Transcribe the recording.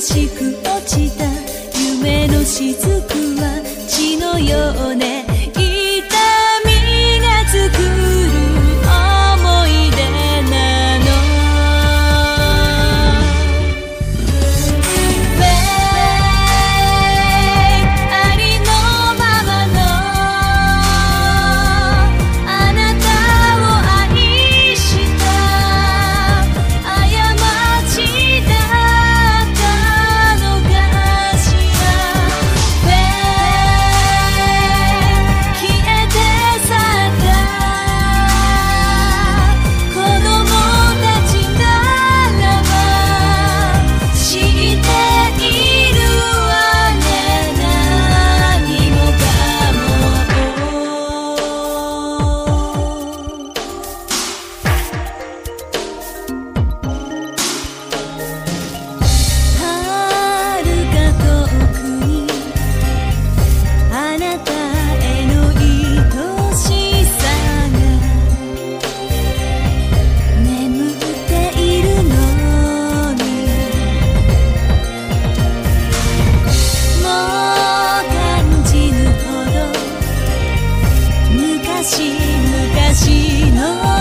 しく落ちた夢の雫は血のようね。昔々の